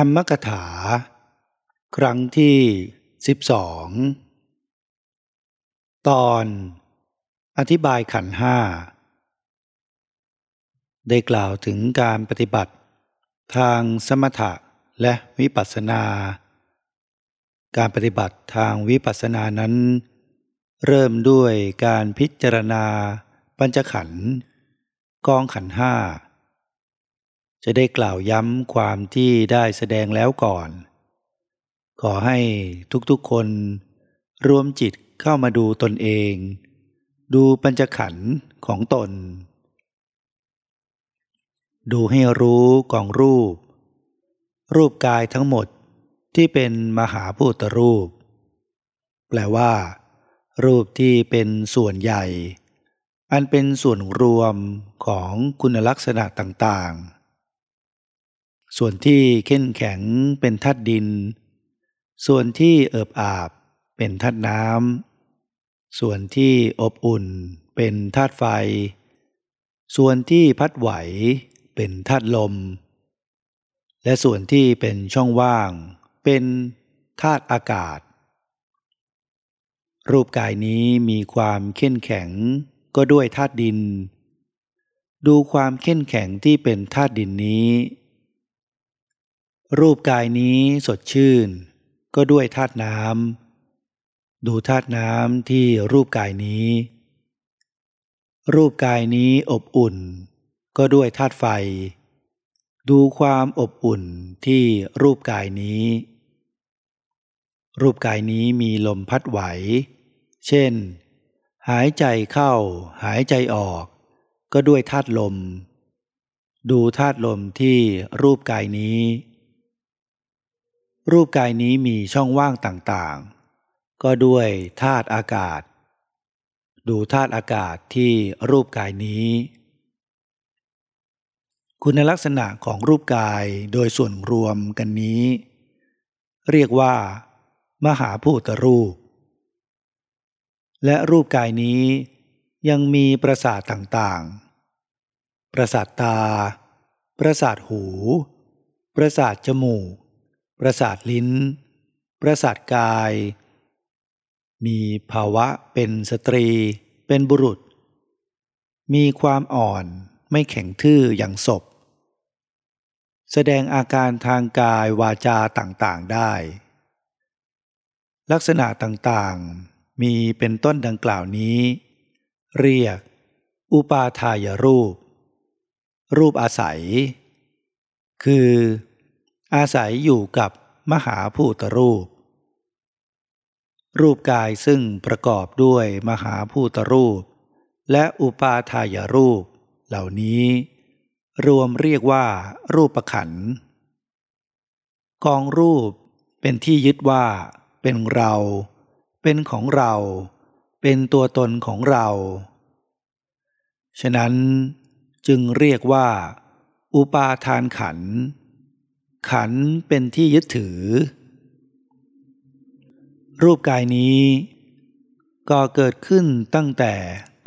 ธรรมกถา ครั้งที่สิบสองตอน อธิบายขันห้า ได้กล่าวถึงการปฏิบัติ ทางสมถะและวิปัสสนา การปฏิบัติทางวิปัสสนานั้น เริ่มด้วยการพิจารณาปัญจขันธ์กองขันห้า จะได้กล่าวย้ำความที่ได้แสดงแล้วก่อน ขอให้ทุกๆคนรวมจิตเข้ามาดูตนเอง ดูปัญจขันธ์ของตน ดูให้รู้กองรูป รูปกายทั้งหมดที่เป็นมหาภูตรูป แปลว่า รูปที่เป็นส่วนใหญ่ อันเป็นส่วนรวมของคุณลักษณะต่างๆ ส่วนที่เข้นแข็งเป็นธาตุดิน ส่วนที่เอิบอาบเป็นธาตุน้ำ ส่วนที่อบอุ่นเป็นธาตุไฟ ส่วนที่พัดไหวเป็นธาตุลม และส่วนที่เป็นช่องว่างเป็นธาตุอากาศ รูปกายนี้มีความเข้นแข็งก็ด้วยธาตุดิน ดูความเข้นแข็งที่เป็นธาตุดินนี้ รูปกายนี้สดชื่น ก็ด้วยธาตุน้ำดูธาตุน้ำที่รูปกายนี้ รูปกายนี้อบอุ่น ก็ด้วยธาตุไฟ ดูความอบอุ่นที่รูปกายนี้ รูปกายนี้มีลมพัดไหว เช่น หายใจเข้าหายใจออก ก็ด้วยธาตุลม ดูธาตุลมที่รูปกายนี้ รูปกายนี้มีช่องว่างต่างๆ ก็ด้วยธาตุอากาศ ดูธาตุอากาศที่รูปกายนี้ คุณลักษณะของรูปกายโดยส่วนรวมกันนี้ เรียกว่า มหาภูตรูป และรูปกายนี้ยังมีประสาทต่างๆ ประสาทตา ประสาทหู ประสาทจมูก ประสาทลิ้น ประสาทกาย มีภาวะเป็นสตรี เป็นบุรุษ มีความอ่อนไม่แข็งทื่ออย่างศพ แสดงอาการทางกายวาจาต่างๆได้ ลักษณะต่างๆมีเป็นต้นดังกล่าวนี้ เรียก อุปาทายรูป รูปอาศัย คือ อาศัยอยู่กับมหาภูตรูป รูปกายซึ่งประกอบด้วยมหาภูตรูป และอุปาทายรูป เหล่านี้ รวมเรียกว่ารูปขัน กองรูปเป็นที่ยึดว่า เป็นเรา เป็นของเรา เป็นตัวตนของเรา ฉะนั้นจึงเรียกว่า อุปาทานขันธ์ ขันเป็นที่ยึดถือ รูปกายนี้ก่อเกิดขึ้นตั้งแต่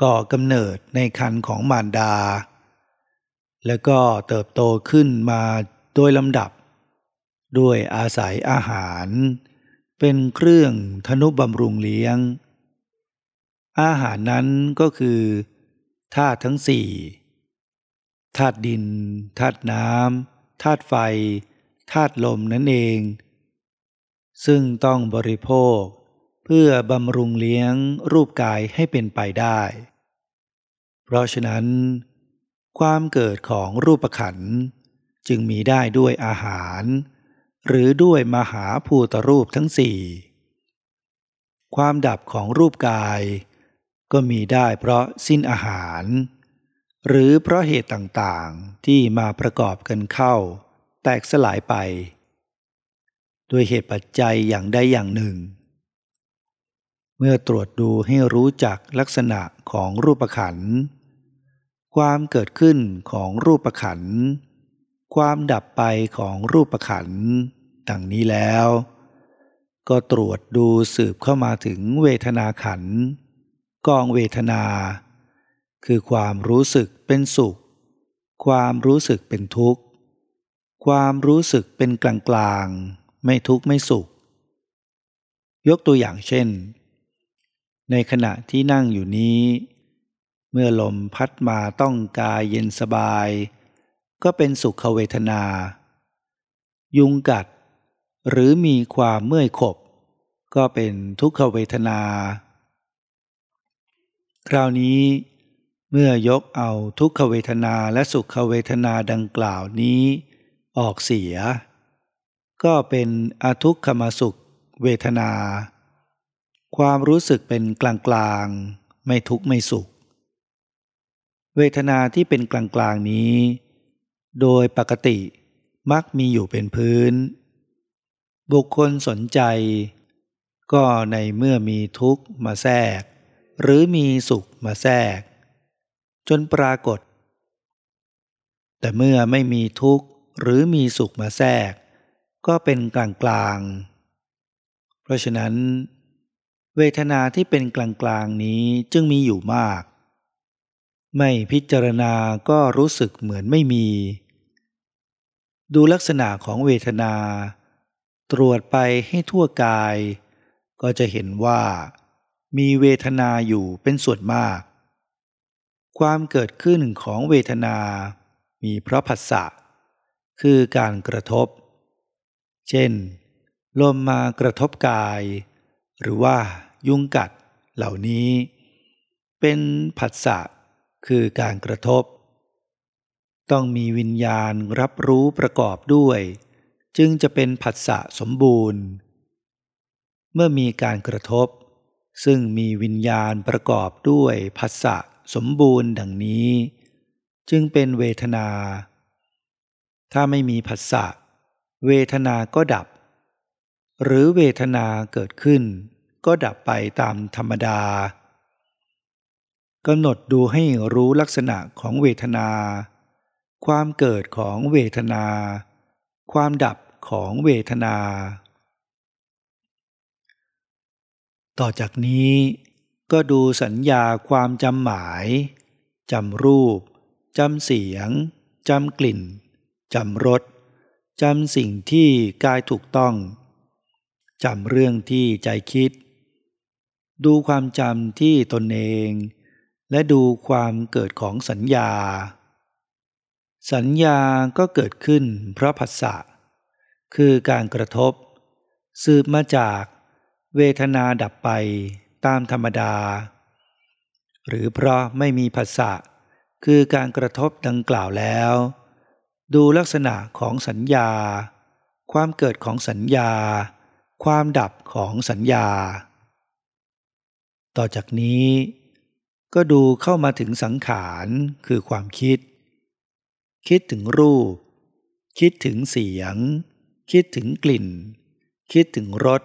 ก่อกำเนิดในคันของมารดา แล้วก็เติบโตขึ้นมาโดยลำดับ ด้วยอาศัยอาหาร เป็นเครื่องธนุบำรุงเลี้ยง อาหารนั้นก็คือธาตุทั้งสี่ธาตุดินธาตุน้ำธาตุไฟ ธาตุลมนั่นเอง ซึ่งต้องบริโภค เพื่อบำรุงเลี้ยงรูปกายให้เป็นไปได้ เพราะฉะนั้น ความเกิดของรูปขันจึงมีได้ด้วยอาหาร หรือด้วยมหาภูตรูปทั้งสี่ความดับของรูปกาย ก็มีได้เพราะสิ้นอาหาร หรือเพราะเหตุต่างๆที่มาประกอบกันเข้า กสลายไป ด้วยเหตุปัจจัยอย่างใดอย่างหนึ่ง เมื่อตรวจดูให้รู้จักลักษณะของรูปขันธ์ความเกิดขึ้นของรูปขันธ์ความดับไปของรูปขันธ์ดังนี้แล้ว ก็ตรวจดูสืบเข้ามาถึงเวทนาขันธ์กองเวทนา คือความรู้สึกเป็นสุข ความรู้สึกเป็นทุกข์ ความรู้สึกเป็นกลางๆ ไม่ทุกข์ไม่สุข ยกตัวอย่างเช่น ในขณะที่นั่งอยู่นี้ เมื่อลมพัดมาต้องกายเย็นสบาย ก็เป็นสุขเวทนา ยุงกัด หรือมีความเมื่อยขบ ก็เป็นทุกขเวทนา คราวนี้เมื่อยกเอาทุกขเวทนาและสุขเวทนาดังกล่าวนี้ ออกเสีย ก็เป็นอทุกขมสุข เวทนา ความรู้สึกเป็นกลางกลางไม่ทุกข์ไม่สุข เวทนาที่เป็นกลางกลางนี้ โดยปกติมักมีอยู่เป็นพื้น บุคคลสนใจ ก็ในเมื่อมีทุกข์มาแทรก หรือมีสุขมาแทรก จนปรากฏ แต่เมื่อไม่มีทุกข์ หรือมีสุขมาแทรก ก็เป็นกลางกลาง เพราะฉะนั้น เวทนาที่เป็นกลางกลางนี้จึงมีอยู่มาก ไม่พิจารณาก็รู้สึกเหมือนไม่มี ดูลักษณะของเวทนา ตรวจไปให้ทั่วกาย ก็จะเห็นว่ามีเวทนาอยู่เป็นส่วนมาก ความเกิดขึ้นของเวทนา มีเพราะผัสสะ คือการกระทบ เช่น ลมมากระทบกาย หรือว่ายุงกัดเหล่านี้ เป็นผัสสะคือการกระทบ ต้องมีวิญญาณรับรู้ประกอบด้วย จึงจะเป็นผัสสะสมบูรณ์ เมื่อมีการกระทบ ซึ่งมีวิญญาณประกอบด้วยผัสสะสมบูรณ์ดังนี้ จึงเป็นเวทนา ถ้าไม่มีผัสสะเวทนาก็ดับ หรือเวทนาเกิดขึ้น ก็ดับไปตามธรรมดากำหนดดูให้รู้ลักษณะของเวทนา ความเกิดของเวทนา ความดับของเวทนา ต่อจากนี้ก็ดูสัญญาความจำหมายจำรูปจำเสียงจำกลิ่น จำรสจำสิ่งที่กายถูกต้องจำเรื่องที่ใจคิด ดูความจำที่ตนเอง และดูความเกิดของสัญญา สัญญาก็เกิดขึ้นเพราะผัสสะคือการกระทบ สืบมาจากเวทนาดับไปตามธรรมดา หรือเพราะไม่มีผัสสะคือการกระทบดังกล่าวแล้ว ดูลักษณะของสัญญา ความเกิดของสัญญา ความดับของสัญญา ต่อจากนี้ ก็ดูเข้ามาถึงสังขารคือความคิด คิดถึงรูป คิดถึงเสียง คิดถึงกลิ่น คิดถึงรส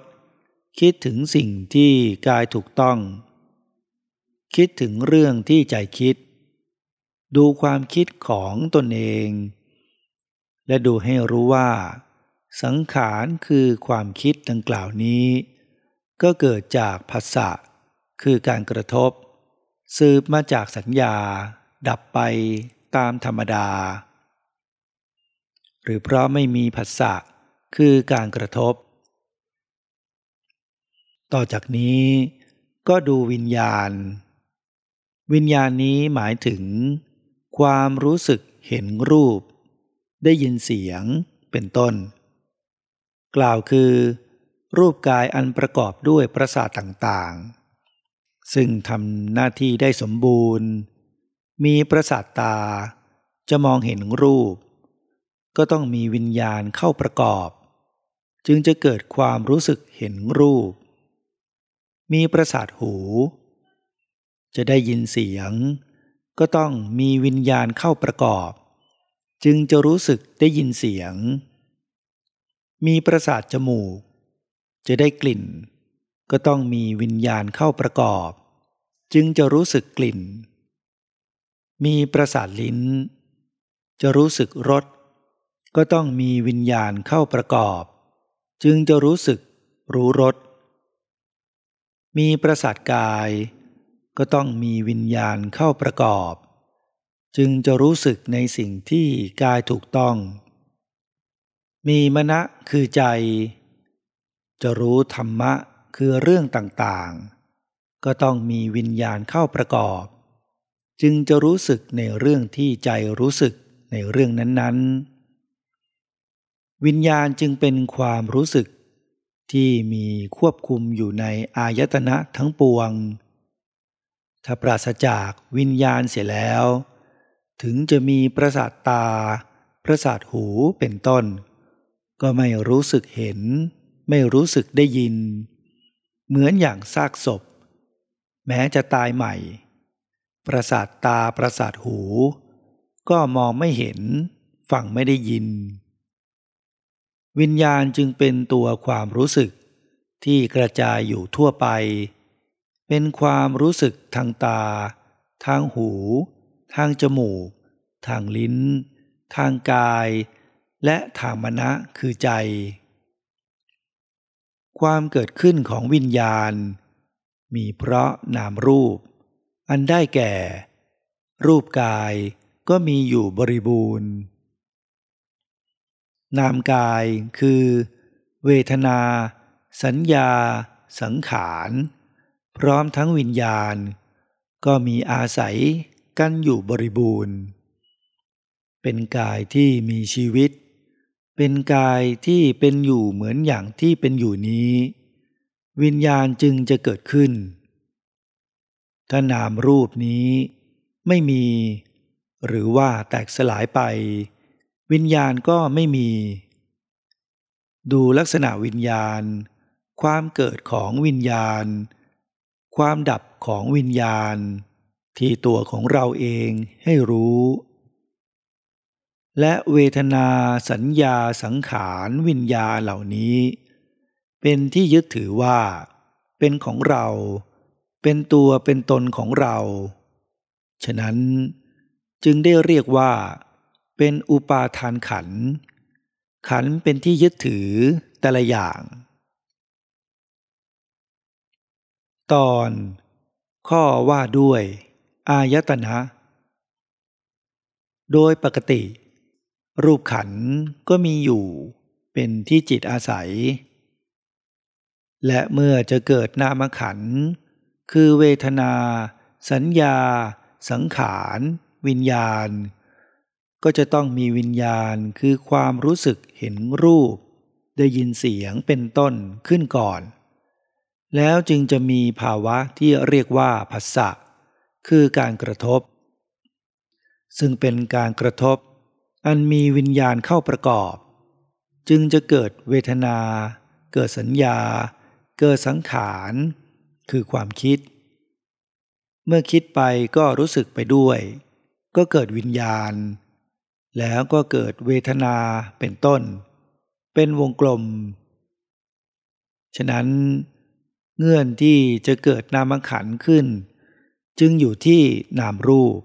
คิดถึงสิ่งที่กายถูกต้อง คิดถึงเรื่องที่ใจคิด ดูความคิดของตนเอง และดูให้รู้ว่า สังขารคือความคิดดังกล่าวนี้ ก็เกิดจากภาษะคือการกระทบ สืบมาจากสัญญา ดับไปตามธรรมดา หรือเพราะไม่มีภาษะคือการกระทบ ต่อจากนี้ก็ดูวิญญาณ วิญญาณนี้หมายถึง ความรู้สึกเห็นรูป ได้ยินเสียง เป็นต้น กล่าวคือ รูปกายอันประกอบด้วยประสาทต่างๆ ซึ่งทำหน้าที่ได้สมบูรณ์ มีประสาทตา จะมองเห็นรูป ก็ต้องมีวิญญาณเข้าประกอบ จึงจะเกิดความรู้สึกเห็นรูป มีประสาทหู จะได้ยินเสียง ก็ต้องมีวิญญาณเข้าประกอบ จึงจะรู้สึกได้ยินเสียง มีประสาทจมูก จะได้กลิ่น ก็ต้องมีวิญญาณเข้าประกอบ จึงจะรู้สึกกลิ่น มีประสาทลิ้น จะรู้สึกรสก็ต้องมีวิญญาณเข้าประกอบ จึงจะรู้สึกรู้รสมีประสาทกาย ก็ต้องมีวิญญาณเข้าประกอบ จึงจะรู้สึกในสิ่งที่กายถูกต้อง มีมณะคือใจ จะรู้ธรรมะคือเรื่องต่างๆ ก็ต้องมีวิญญาณเข้าประกอบ จึงจะรู้สึกในเรื่องที่ใจรู้สึกในเรื่องนั้นๆ วิญญาณจึงเป็นความรู้สึกที่มีควบคุมอยู่ในอายตนะทั้งปวง ถ้าปราศจากวิญญาณเสียแล้ว ถึงจะมีประสาทตา ประสาทหูเป็นต้น ก็ไม่รู้สึกเห็น ไม่รู้สึกได้ยิน เหมือนอย่างซากศพ แม้จะตายใหม่ ประสาทตาประสาทหู ก็มองไม่เห็น ฟังไม่ได้ยิน วิญญาณจึงเป็นตัวความรู้สึกที่กระจายอยู่ทั่วไป เป็นความรู้สึกทางตา ทางหู ทางจมูก ทางลิ้น ทางกาย และทางมณะคือใจ ความเกิดขึ้นของวิญญาณ มีเพราะนามรูป อันได้แก่ รูปกายก็มีอยู่บริบูรณ์ นามกายคือ เวทนา สัญญา สังขาร พร้อมทั้งวิญญาณ ก็มีอาศัย กันอยู่บริบูรณ์ เป็นกายที่มีชีวิต เป็นกายที่เป็นอยู่เหมือนอย่างที่เป็นอยู่นี้ วิญญาณจึงจะเกิดขึ้น ถ้านามรูปนี้ไม่มี หรือว่าแตกสลายไป วิญญาณก็ไม่มี ดูลักษณะวิญญาณ ความเกิดของวิญญาณ ความดับของวิญญาณ ที่ตัวของเราเองให้รู้ และเวทนาสัญญาสังขารวิญญาเหล่านี้ เป็นที่ยึดถือว่า เป็นของเรา เป็นตัวเป็นตนของเรา ฉะนั้นจึงได้เรียกว่า เป็นอุปาทานขัน ขันเป็นที่ยึดถือแต่ละอย่าง ตอนข้อว่าด้วย อายตนะ โดยปกติ รูปขันก็มีอยู่เป็นที่จิตอาศัย และเมื่อจะเกิดนามขัน คือเวทนา สัญญา สังขาร วิญญาณ ก็จะต้องมีวิญญาณคือความรู้สึกเห็นรูป ได้ยินเสียงเป็นต้นขึ้นก่อน แล้วจึงจะมีภาวะที่เรียกว่าผัสสะ คือการกระทบ ซึ่งเป็นการกระทบ อันมีวิญญาณเข้าประกอบ จึงจะเกิดเวทนา เกิดสัญญา เกิดสังขาร คือความคิด เมื่อคิดไปก็รู้สึกไปด้วย ก็เกิดวิญญาณ แล้วก็เกิดเวทนาเป็นต้น เป็นวงกลม ฉะนั้นเงื่อนที่จะเกิดนามขันขึ้น จึงอยู่ที่นามรูป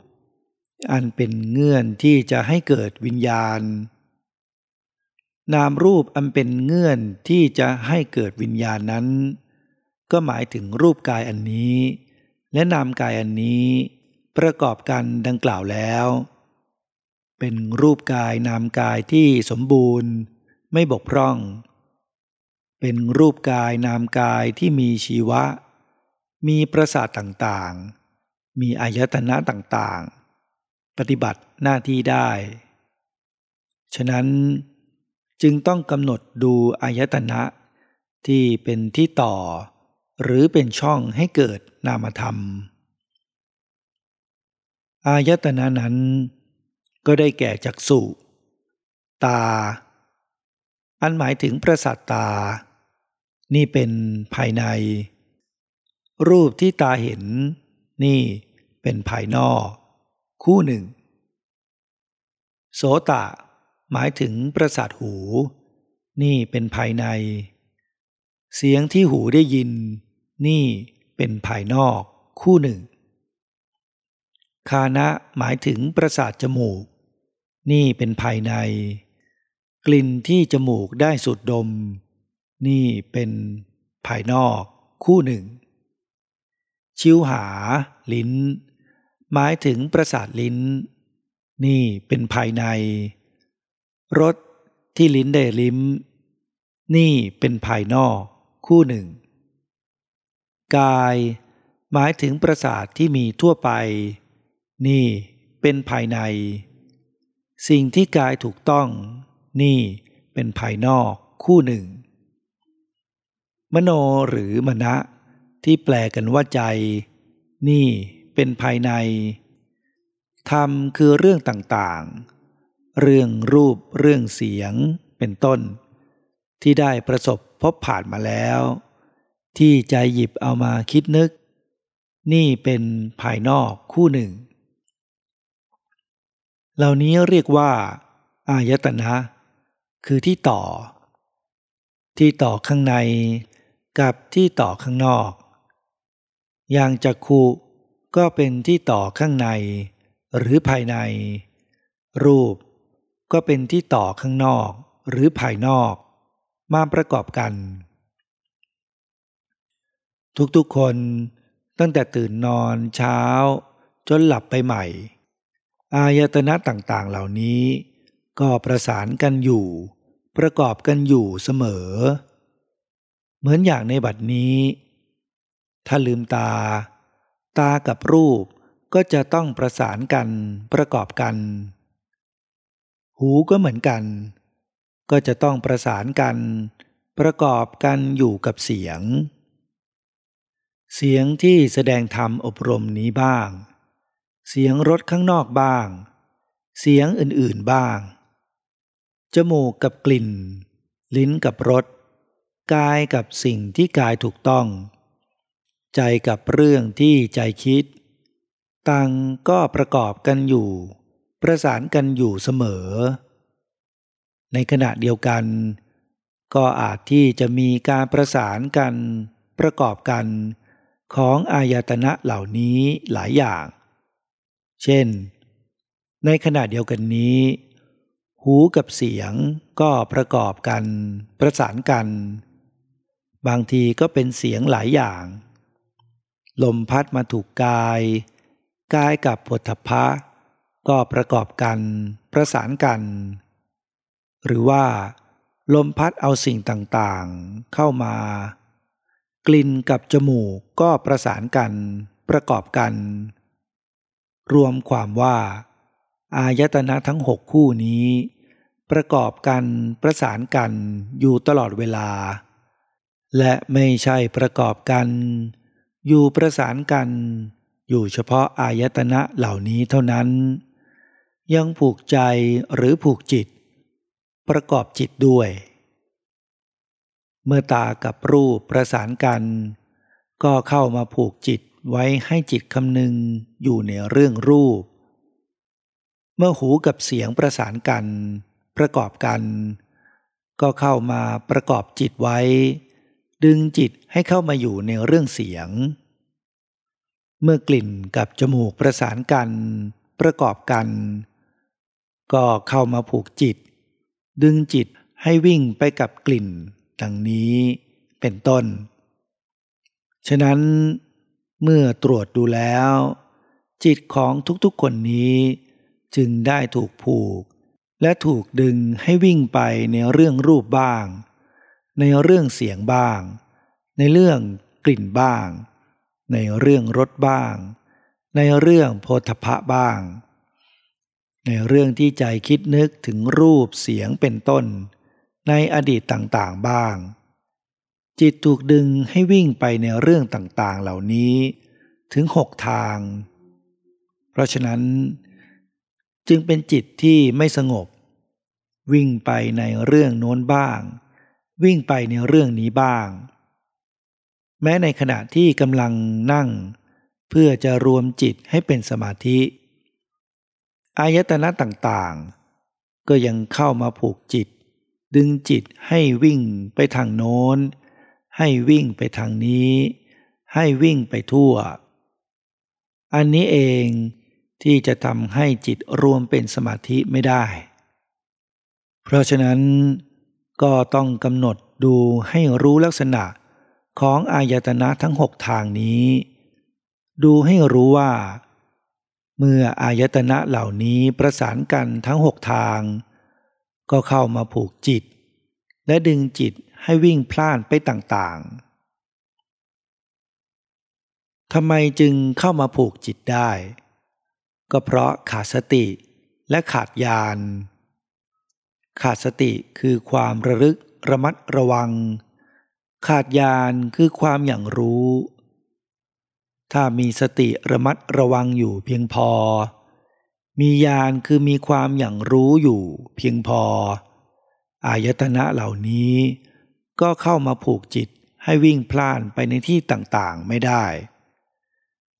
อันเป็นเงื่อนที่จะให้เกิดวิญญาณ นามรูปอันเป็นเงื่อนที่จะให้เกิดวิญญาณนั้น ก็หมายถึงรูปกายอันนี้ และนามกายอันนี้ ประกอบกันดังกล่าวแล้ว เป็นรูปกายนามกายที่สมบูรณ์ไม่บกพร่อง เป็นรูปกายนามกายที่มีชีวะ มีประสาทต่างๆ มีอายตนะต่างๆ ปฏิบัติหน้าที่ได้ ฉะนั้นจึงต้องกำหนดดูอายตนะที่เป็นที่ต่อ หรือเป็นช่องให้เกิดนามธรรม อายตนะนั้นก็ได้แก่จักษุตา อันหมายถึงประสาทตา นี่เป็นภายใน รูปที่ตาเห็น นี่ เป็นภายนอก คู่หนึ่ง โสตะ หมายถึงประสาทหู นี่เป็นภายใน เสียงที่หูได้ยิน นี่เป็นภายนอก คู่หนึ่ง คานะหมายถึงประสาทจมูก นี่เป็นภายใน กลิ่นที่จมูกได้สูดดม นี่เป็นภายนอก คู่หนึ่งชิวหา ลิ้น หมายถึงประสาทลิ้น นี่เป็นภายใน รสที่ลิ้นได้ลิ้ม นี่เป็นภายนอกคู่หนึ่ง กาย หมายถึงประสาทที่มีทั่วไป นี่เป็นภายใน สิ่งที่กายถูกต้อง นี่เป็นภายนอกคู่หนึ่ง มโนหรือมณะที่แปลกันว่าใจ นี่ เป็นภายใน ธรรมคือเรื่องต่างๆ เรื่องรูปเรื่องเสียงเป็นต้น ที่ได้ประสบพบผ่านมาแล้ว ที่ใจหยิบเอามาคิดนึก นี่เป็นภายนอกคู่หนึ่ง เหล่านี้เรียกว่า อายตนะ คือที่ต่อ ที่ต่อข้างในกับที่ต่อข้างนอก อย่างจักขุ ก็เป็นที่ต่อข้างใน หรือภายใน รูป ก็เป็นที่ต่อข้างนอก หรือภายนอก มาประกอบกัน ทุกๆคนตั้งแต่ตื่นนอนเช้า จนหลับไปใหม่ อายตนะต่างๆเหล่านี้ ก็ประสานกันอยู่ ประกอบกันอยู่เสมอ เหมือนอย่างในบัดนี้ ถ้าลืมตา ตากับรูปก็จะต้องประสานกันประกอบกัน หูก็เหมือนกัน ก็จะต้องประสานกัน ประกอบกันอยู่กับเสียง เสียงที่แสดงธรรมอบรมนี้บ้าง เสียงรถข้างนอกบ้าง เสียงอื่นๆบ้าง จมูกกับกลิ่น ลิ้นกับรสกายกับสิ่งที่กายถูกต้อง ใจกับเรื่องที่ใจคิดต่างก็ประกอบกันอยู่ ประสานกันอยู่เสมอ ในขณะเดียวกัน ก็อาจที่จะมีการประสานกันประกอบกันของอายตนะเหล่านี้หลายอย่าง เช่น ในขณะเดียวกันนี้ หูกับเสียงก็ประกอบกัน ประสานกัน บางทีก็เป็นเสียงหลายอย่าง ลมพัดมาถูกกาย กายกับผลทพะ ก็ประกอบกันประสานกัน หรือว่า ลมพัดเอาสิ่งต่างๆเข้ามา กลิ่นกับจมูกก็ประสานกัน ประกอบกัน รวมความว่า อายตนะทั้งหกคู่นี้ ประกอบกันประสานกันอยู่ตลอดเวลา และไม่ใช่ประกอบกัน อยู่ประสานกัน อยู่เฉพาะอายตนะเหล่านี้เท่านั้น ยังผูกใจหรือผูกจิต ประกอบจิตด้วย เมื่อตากับรูปประสานกัน ก็เข้ามาผูกจิตไว้ให้จิตคำนึงอยู่ในเรื่องรูป เมื่อหูกับเสียงประสานกัน ประกอบกัน ก็เข้ามาประกอบจิตไว้ ดึงจิตให้เข้ามาอยู่ในเรื่องเสียง เมื่อกลิ่นกับจมูกประสานกัน ประกอบกัน ก็เข้ามาผูกจิต ดึงจิตให้วิ่งไปกับกลิ่น ดังนี้เป็นต้น ฉะนั้นเมื่อตรวจดูแล้ว จิตของทุกๆคนนี้ จึงได้ถูกผูก และถูกดึงให้วิ่งไปในเรื่องรูปบ้าง ในเรื่องเสียงบ้าง ในเรื่องกลิ่นบ้าง ในเรื่องรถบ้าง ในเรื่องโพธพะบ้าง ในเรื่องที่ใจคิดนึกถึงรูปเสียงเป็นต้น ในอดีตต่างๆบ้าง จิตถูกดึงให้วิ่งไปในเรื่องต่างๆเหล่านี้ถึงหกทาง เพราะฉะนั้น จึงเป็นจิตที่ไม่สงบ วิ่งไปในเรื่องโน้นบ้าง วิ่งไปในเรื่องนี้บ้าง แม้ในขณะที่กำลังนั่ง เพื่อจะรวมจิตให้เป็นสมาธิ อายตนะต่างๆ ก็ยังเข้ามาผูกจิต ดึงจิตให้วิ่งไปทางโน้น ให้วิ่งไปทางนี้ ให้วิ่งไปทั่ว อันนี้เองที่จะทำให้จิตรวมเป็นสมาธิไม่ได้ เพราะฉะนั้น ก็ต้องกำหนดดูให้รู้ลักษณะของอายตนะทั้งหกทางนี้ ดูให้รู้ว่า เมื่ออายตนะเหล่านี้ประสานกันทั้งหกทาง ก็เข้ามาผูกจิต และดึงจิตให้วิ่งพล่านไปต่างๆทำไมจึงเข้ามาผูกจิตได้ ก็เพราะขาดสติและขาดญาณ ขาดสติคือความระลึกระมัดระวัง ขาดญาณคือความอย่างรู้ ถ้ามีสติระมัดระวังอยู่เพียงพอ มีญาณคือมีความอย่างรู้อยู่เพียงพอ อายตนะเหล่านี้ก็เข้ามาผูกจิตให้วิ่งพล่านไปในที่ต่างๆไม่ได้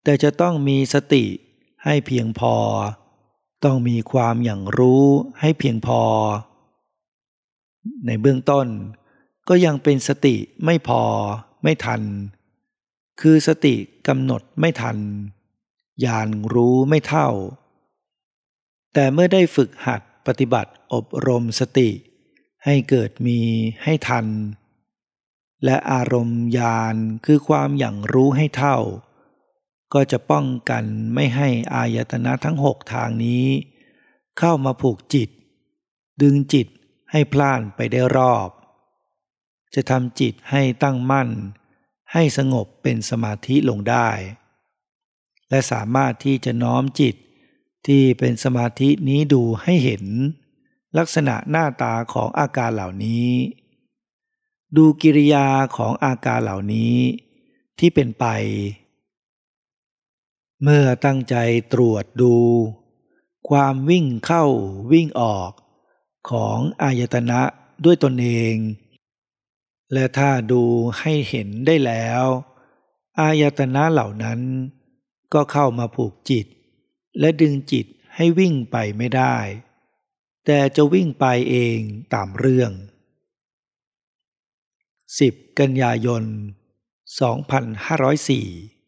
แต่จะต้องมีสติให้เพียงพอ ต้องมีความอย่างรู้ให้เพียงพอ ในเบื้องต้น ก็ยังเป็นสติไม่พอไม่ทัน คือสติกำหนดไม่ทันญาณรู้ไม่เท่า แต่เมื่อได้ฝึกหัดปฏิบัติอบรมสติ ให้เกิดมีให้ทัน และอารมณ์ญาณคือความอย่างรู้ให้เท่า ก็จะป้องกันไม่ให้อายตนะทั้งหกทางนี้ เข้ามาผูกจิต ดึงจิต ให้พล่านไปได้รอบ จะทำจิตให้ตั้งมั่น ให้สงบเป็นสมาธิลงได้ และสามารถที่จะน้อมจิตที่เป็นสมาธินี้ดูให้เห็น ลักษณะหน้าตาของอาการเหล่านี้ ดูกิริยาของอาการเหล่านี้ที่เป็นไป เมื่อตั้งใจตรวจดู ความวิ่งเข้าวิ่งออก ของอายตนะด้วยตนเอง และถ้าดูให้เห็นได้แล้ว อายตนะเหล่านั้นก็เข้ามาผูกจิต และดึงจิตให้วิ่งไปไม่ได้ แต่จะวิ่งไปเองตามเรื่อง 10 กันยายน 2504